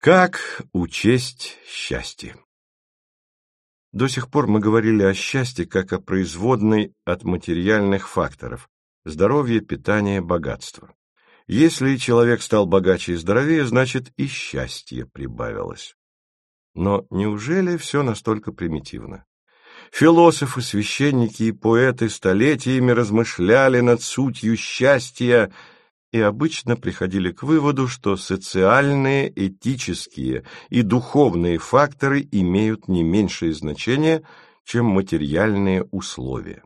Как учесть счастье? До сих пор мы говорили о счастье как о производной от материальных факторов – здоровье, питание, богатство. Если человек стал богаче и здоровее, значит и счастье прибавилось. Но неужели все настолько примитивно? Философы, священники и поэты столетиями размышляли над сутью счастья – и обычно приходили к выводу, что социальные, этические и духовные факторы имеют не меньшее значение, чем материальные условия.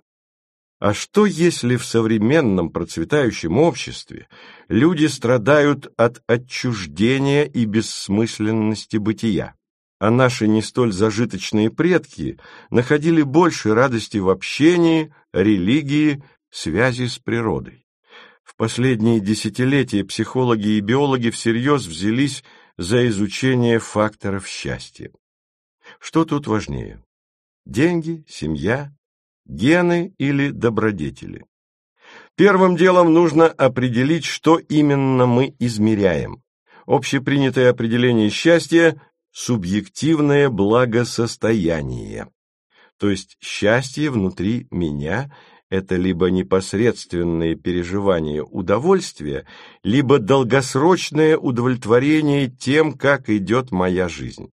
А что, если в современном процветающем обществе люди страдают от отчуждения и бессмысленности бытия, а наши не столь зажиточные предки находили больше радости в общении, религии, связи с природой? В последние десятилетия психологи и биологи всерьез взялись за изучение факторов счастья. Что тут важнее? Деньги, семья, гены или добродетели? Первым делом нужно определить, что именно мы измеряем. Общепринятое определение счастья – субъективное благосостояние. То есть счастье внутри меня – это либо непосредственное переживание удовольствия, либо долгосрочное удовлетворение тем, как идет моя жизнь.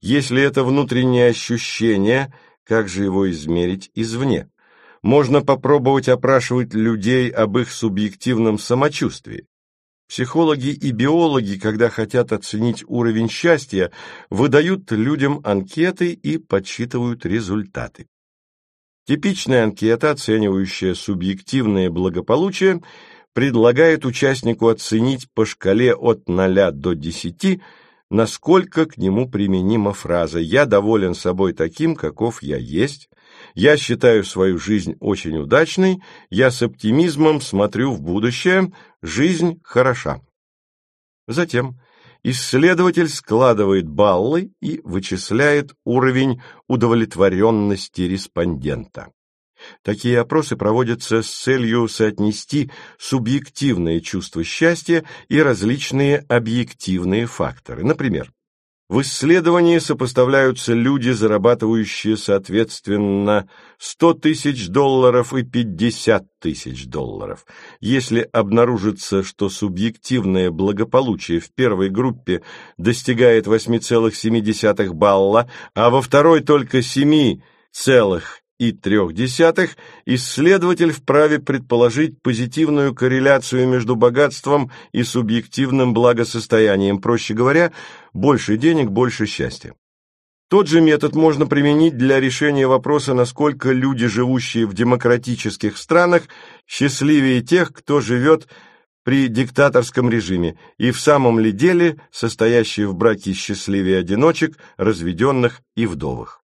Если это внутреннее ощущение, как же его измерить извне? Можно попробовать опрашивать людей об их субъективном самочувствии. Психологи и биологи, когда хотят оценить уровень счастья, выдают людям анкеты и подсчитывают результаты. Типичная анкета, оценивающая субъективное благополучие, предлагает участнику оценить по шкале от 0 до 10, насколько к нему применима фраза «Я доволен собой таким, каков я есть», «Я считаю свою жизнь очень удачной», «Я с оптимизмом смотрю в будущее», «Жизнь хороша». Затем исследователь складывает баллы и вычисляет уровень удовлетворенности респондента. Такие опросы проводятся с целью соотнести субъективные чувства счастья и различные объективные факторы. Например, в исследовании сопоставляются люди, зарабатывающие, соответственно, 100 тысяч долларов и 50 тысяч долларов. Если обнаружится, что субъективное благополучие в первой группе достигает 8,7 балла, а во второй только 7,7, 1,3, исследователь вправе предположить позитивную корреляцию между богатством и субъективным благосостоянием, проще говоря, больше денег – больше счастья. Тот же метод можно применить для решения вопроса, насколько люди, живущие в демократических странах, счастливее тех, кто живет при диктаторском режиме, и в самом ли деле состоящие в браке счастливее одиночек, разведенных и вдовых.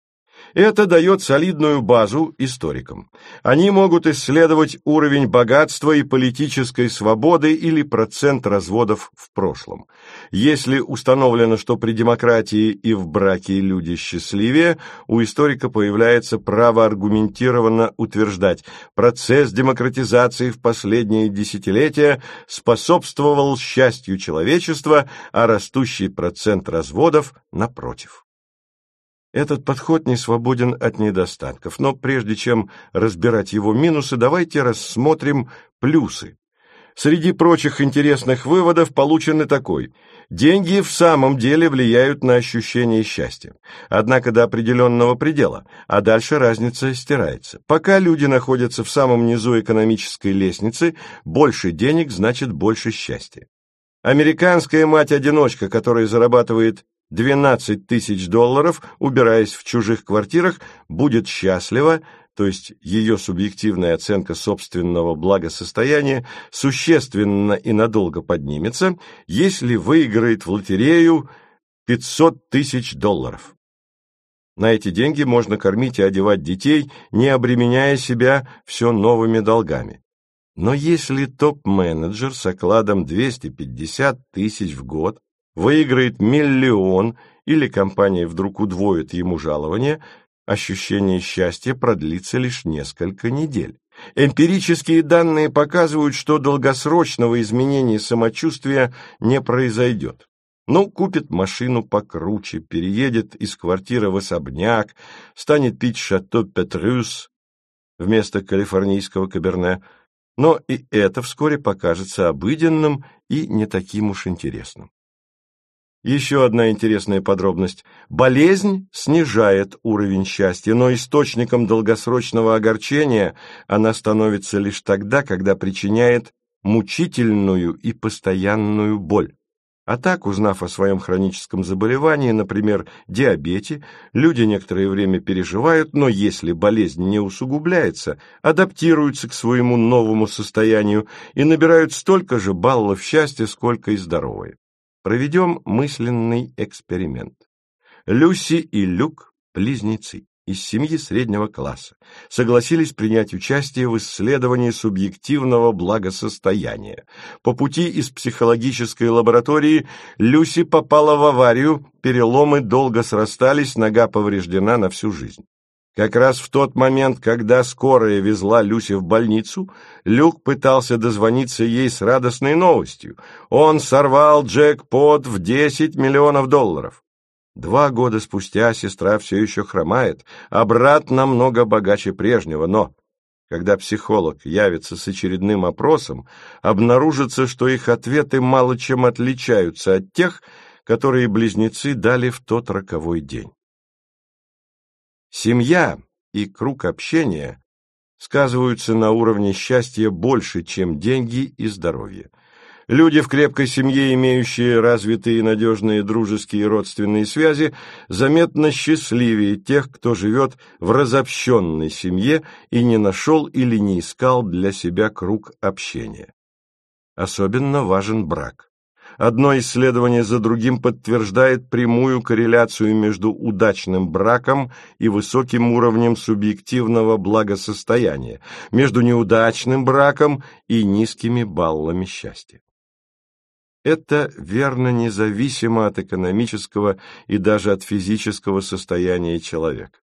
Это дает солидную базу историкам. Они могут исследовать уровень богатства и политической свободы или процент разводов в прошлом. Если установлено, что при демократии и в браке люди счастливее, у историка появляется право аргументированно утверждать, процесс демократизации в последние десятилетия способствовал счастью человечества, а растущий процент разводов напротив. Этот подход не свободен от недостатков, но прежде чем разбирать его минусы, давайте рассмотрим плюсы. Среди прочих интересных выводов получены такой. Деньги в самом деле влияют на ощущение счастья. Однако до определенного предела, а дальше разница стирается. Пока люди находятся в самом низу экономической лестницы, больше денег значит больше счастья. Американская мать-одиночка, которая зарабатывает 12 тысяч долларов, убираясь в чужих квартирах, будет счастлива, то есть ее субъективная оценка собственного благосостояния существенно и надолго поднимется, если выиграет в лотерею 500 тысяч долларов. На эти деньги можно кормить и одевать детей, не обременяя себя все новыми долгами. Но если топ-менеджер с окладом 250 тысяч в год выиграет миллион или компания вдруг удвоит ему жалование, ощущение счастья продлится лишь несколько недель. Эмпирические данные показывают, что долгосрочного изменения самочувствия не произойдет. Ну, купит машину покруче, переедет из квартиры в особняк, станет пить шато Петрюс вместо калифорнийского каберне, но и это вскоре покажется обыденным и не таким уж интересным. Еще одна интересная подробность. Болезнь снижает уровень счастья, но источником долгосрочного огорчения она становится лишь тогда, когда причиняет мучительную и постоянную боль. А так, узнав о своем хроническом заболевании, например, диабете, люди некоторое время переживают, но если болезнь не усугубляется, адаптируются к своему новому состоянию и набирают столько же баллов счастья, сколько и здоровые. Проведем мысленный эксперимент. Люси и Люк – близнецы из семьи среднего класса, согласились принять участие в исследовании субъективного благосостояния. По пути из психологической лаборатории Люси попала в аварию, переломы долго срастались, нога повреждена на всю жизнь. Как раз в тот момент, когда скорая везла Люси в больницу, Люк пытался дозвониться ей с радостной новостью. Он сорвал джекпот в 10 миллионов долларов. Два года спустя сестра все еще хромает, а брат намного богаче прежнего, но когда психолог явится с очередным опросом, обнаружится, что их ответы мало чем отличаются от тех, которые близнецы дали в тот роковой день. Семья и круг общения сказываются на уровне счастья больше, чем деньги и здоровье. Люди в крепкой семье, имеющие развитые надежные дружеские и родственные связи, заметно счастливее тех, кто живет в разобщенной семье и не нашел или не искал для себя круг общения. Особенно важен брак. Одно исследование за другим подтверждает прямую корреляцию между удачным браком и высоким уровнем субъективного благосостояния, между неудачным браком и низкими баллами счастья. Это верно независимо от экономического и даже от физического состояния человека.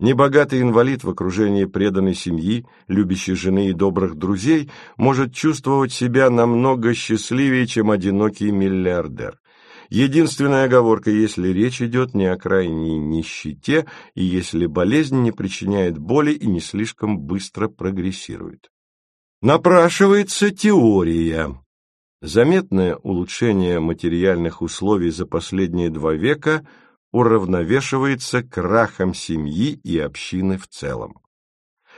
Небогатый инвалид в окружении преданной семьи, любящей жены и добрых друзей может чувствовать себя намного счастливее, чем одинокий миллиардер. Единственная оговорка, если речь идет не о крайней нищете и если болезнь не причиняет боли и не слишком быстро прогрессирует. Напрашивается теория. Заметное улучшение материальных условий за последние два века уравновешивается крахом семьи и общины в целом.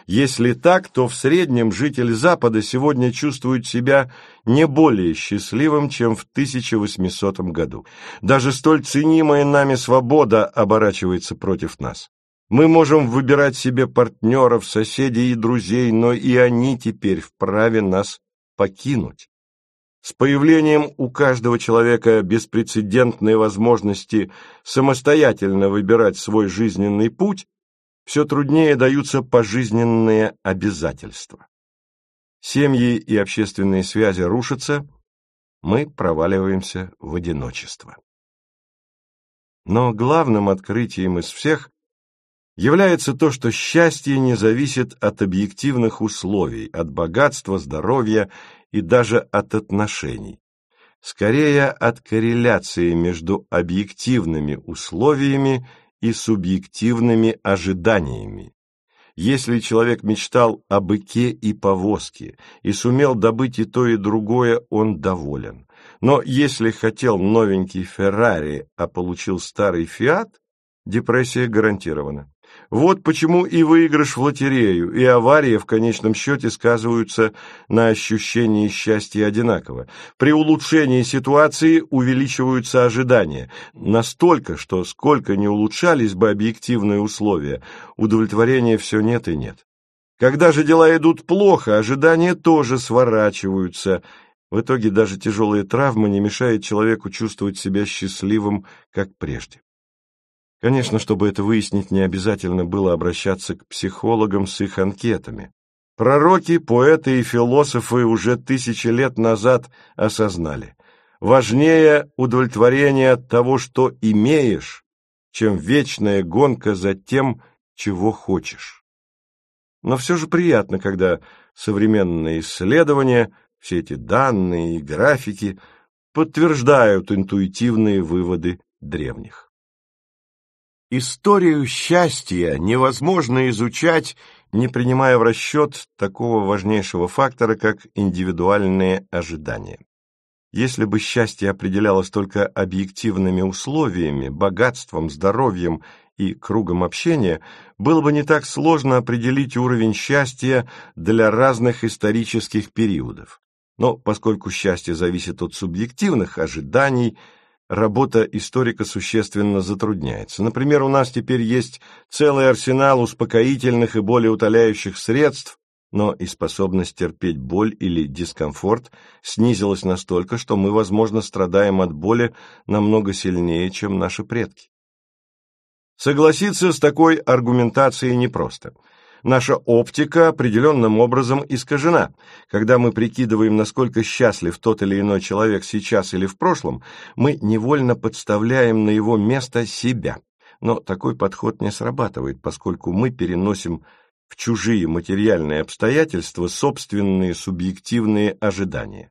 Если так, то в среднем житель Запада сегодня чувствует себя не более счастливым, чем в 1800 году. Даже столь ценимая нами свобода оборачивается против нас. Мы можем выбирать себе партнеров, соседей и друзей, но и они теперь вправе нас покинуть. С появлением у каждого человека беспрецедентной возможности самостоятельно выбирать свой жизненный путь, все труднее даются пожизненные обязательства. Семьи и общественные связи рушатся, мы проваливаемся в одиночество. Но главным открытием из всех является то, что счастье не зависит от объективных условий, от богатства, здоровья и даже от отношений. Скорее от корреляции между объективными условиями и субъективными ожиданиями. Если человек мечтал о быке и повозке и сумел добыть и то, и другое, он доволен. Но если хотел новенький Феррари, а получил старый Фиат, депрессия гарантирована. Вот почему и выигрыш в лотерею, и авария в конечном счете сказываются на ощущении счастья одинаково. При улучшении ситуации увеличиваются ожидания. Настолько, что сколько не улучшались бы объективные условия, удовлетворения все нет и нет. Когда же дела идут плохо, ожидания тоже сворачиваются. В итоге даже тяжелые травмы не мешают человеку чувствовать себя счастливым, как прежде. Конечно, чтобы это выяснить, не обязательно было обращаться к психологам с их анкетами. Пророки, поэты и философы уже тысячи лет назад осознали. Важнее удовлетворение от того, что имеешь, чем вечная гонка за тем, чего хочешь. Но все же приятно, когда современные исследования, все эти данные и графики подтверждают интуитивные выводы древних. Историю счастья невозможно изучать, не принимая в расчет такого важнейшего фактора, как индивидуальные ожидания. Если бы счастье определялось только объективными условиями, богатством, здоровьем и кругом общения, было бы не так сложно определить уровень счастья для разных исторических периодов. Но поскольку счастье зависит от субъективных ожиданий, работа историка существенно затрудняется. Например, у нас теперь есть целый арсенал успокоительных и более утоляющих средств, но и способность терпеть боль или дискомфорт снизилась настолько, что мы, возможно, страдаем от боли намного сильнее, чем наши предки. Согласиться с такой аргументацией непросто. Наша оптика определенным образом искажена. Когда мы прикидываем, насколько счастлив тот или иной человек сейчас или в прошлом, мы невольно подставляем на его место себя. Но такой подход не срабатывает, поскольку мы переносим в чужие материальные обстоятельства собственные субъективные ожидания.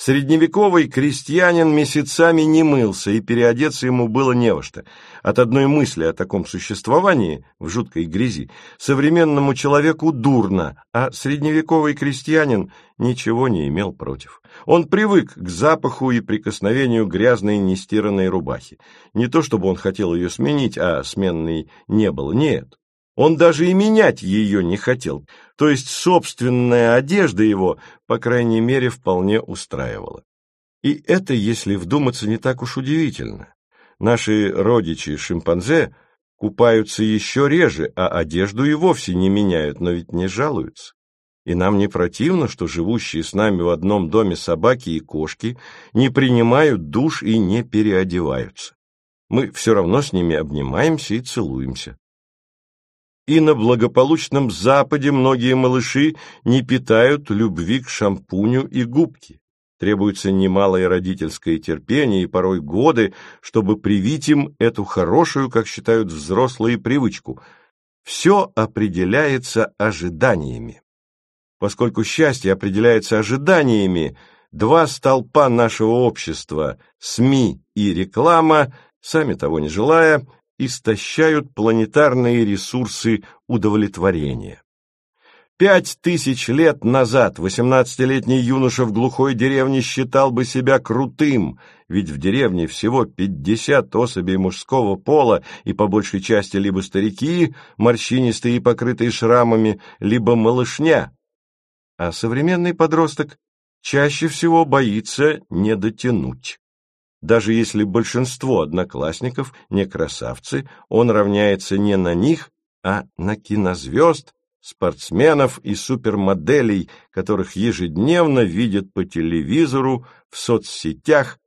Средневековый крестьянин месяцами не мылся, и переодеться ему было не во что. От одной мысли о таком существовании в жуткой грязи современному человеку дурно, а средневековый крестьянин ничего не имел против. Он привык к запаху и прикосновению грязной нестиранной рубахи. Не то чтобы он хотел ее сменить, а сменной не было, нет. Он даже и менять ее не хотел, то есть собственная одежда его, по крайней мере, вполне устраивала. И это, если вдуматься, не так уж удивительно. Наши родичи-шимпанзе купаются еще реже, а одежду и вовсе не меняют, но ведь не жалуются. И нам не противно, что живущие с нами в одном доме собаки и кошки не принимают душ и не переодеваются. Мы все равно с ними обнимаемся и целуемся и на благополучном Западе многие малыши не питают любви к шампуню и губке. Требуется немалое родительское терпение и порой годы, чтобы привить им эту хорошую, как считают взрослые, привычку. Все определяется ожиданиями. Поскольку счастье определяется ожиданиями, два столпа нашего общества – СМИ и реклама, сами того не желая – истощают планетарные ресурсы удовлетворения. Пять тысяч лет назад восемнадцатилетний юноша в глухой деревне считал бы себя крутым, ведь в деревне всего пятьдесят особей мужского пола, и по большей части либо старики, морщинистые и покрытые шрамами, либо малышня. А современный подросток чаще всего боится не дотянуть. Даже если большинство одноклассников не красавцы, он равняется не на них, а на кинозвезд, спортсменов и супермоделей, которых ежедневно видят по телевизору, в соцсетях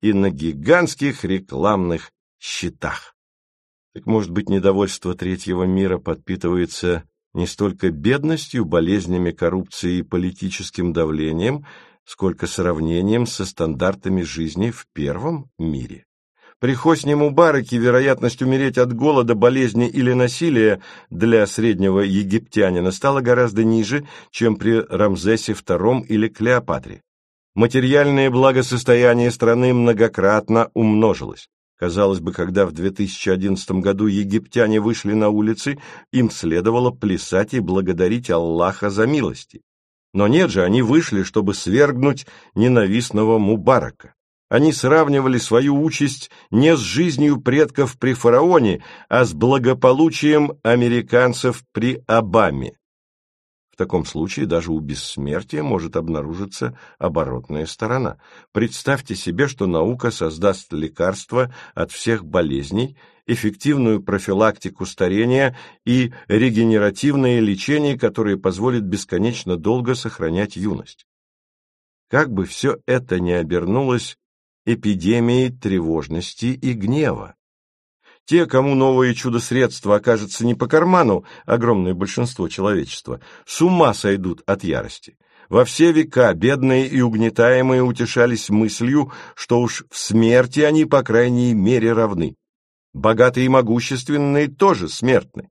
и на гигантских рекламных счетах. Так может быть, недовольство третьего мира подпитывается не столько бедностью, болезнями, коррупцией и политическим давлением, сколько сравнением со стандартами жизни в первом мире. При Хосне Мубараке вероятность умереть от голода, болезни или насилия для среднего египтянина стала гораздо ниже, чем при Рамзесе II или Клеопатре. Материальное благосостояние страны многократно умножилось. Казалось бы, когда в 2011 году египтяне вышли на улицы, им следовало плясать и благодарить Аллаха за милости. Но нет же, они вышли, чтобы свергнуть ненавистного Мубарака. Они сравнивали свою участь не с жизнью предков при фараоне, а с благополучием американцев при Обаме таком случае даже у бессмертия может обнаружиться оборотная сторона. Представьте себе, что наука создаст лекарство от всех болезней, эффективную профилактику старения и регенеративное лечение, которое позволит бесконечно долго сохранять юность. Как бы все это ни обернулось эпидемией тревожности и гнева. Те, кому новое чудо-средство окажется не по карману, огромное большинство человечества, с ума сойдут от ярости. Во все века бедные и угнетаемые утешались мыслью, что уж в смерти они, по крайней мере, равны. Богатые и могущественные тоже смертны.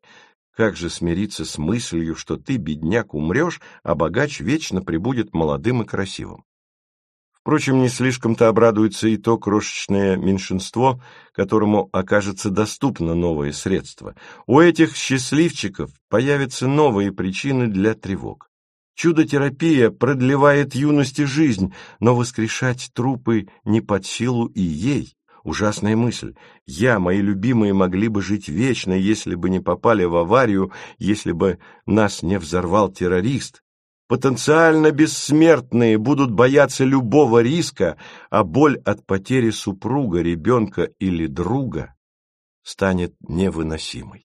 Как же смириться с мыслью, что ты, бедняк, умрешь, а богач вечно прибудет молодым и красивым? Впрочем, не слишком-то обрадуется и то крошечное меньшинство, которому окажется доступно новое средство. У этих счастливчиков появятся новые причины для тревог. Чудо-терапия продлевает юности жизнь, но воскрешать трупы не под силу и ей. Ужасная мысль. Я, мои любимые, могли бы жить вечно, если бы не попали в аварию, если бы нас не взорвал террорист. Потенциально бессмертные будут бояться любого риска, а боль от потери супруга, ребенка или друга станет невыносимой.